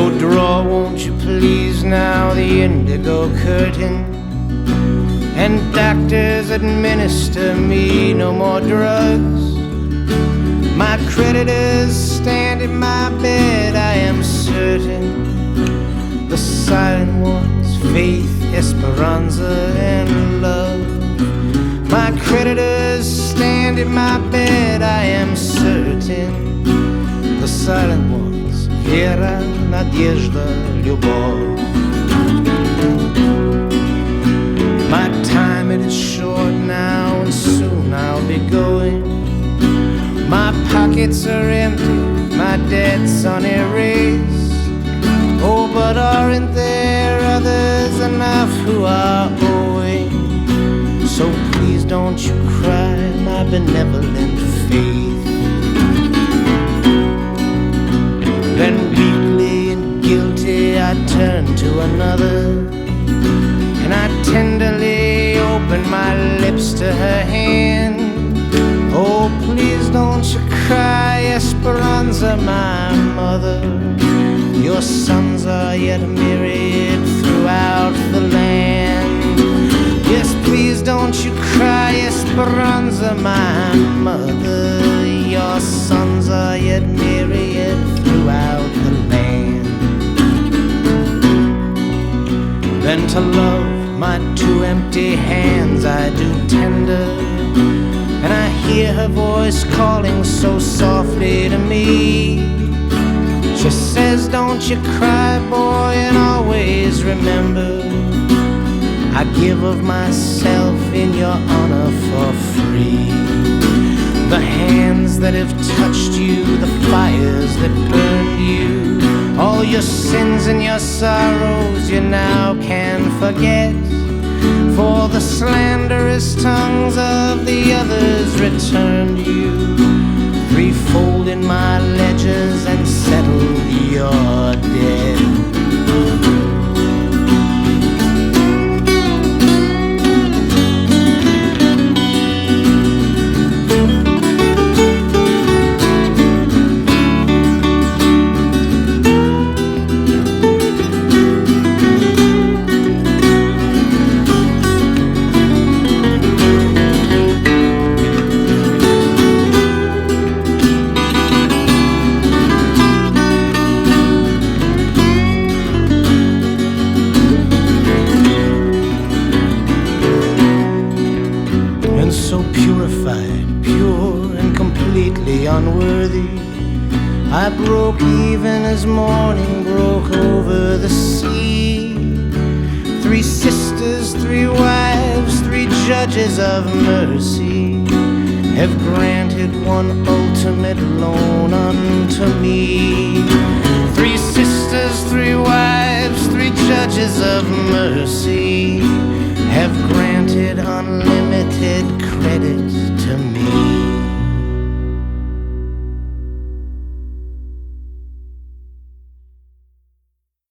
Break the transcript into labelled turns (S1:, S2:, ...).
S1: Oh, draw, won't you please now the indigo curtain? And doctors administer me no more drugs. My creditors stand in my bed, I am certain. The silent ones, faith, esperanza, and love My creditors stand in my bed, I am certain. The silent ones, вера, надежда, любовь. My time it is short now, and soon I'll be going. My pockets are empty, my debts unerased. Oh, but aren't there others enough who are benevolent faith. Then weakly and guilty I turn to another. And I tenderly open my lips to her hand. Oh, please don't you cry, Esperanza, my mother. Your sons are yet myriad throughout the land. Yes, please don't you cry, Esperanza, my mother. Your sons are yet myriad throughout the land. Then to love my two empty hands I do tender. And I hear her voice calling so softly to me. She says, Don't you cry, boy, and always remember. I give of myself in your honor for free. The hands that have touched you, the fires that burned you, all your sins and your sorrows you now can forget. For the slanderous tongues of the others returned you, threefold in my ledgers and settled your debt. Purified, pure and completely unworthy. I broke even as morning broke over the sea. Three sisters, three wives, three judges of mercy have granted one ultimate loan unto me. Three sisters, three wives, three judges of mercy have granted unlimited credit to me.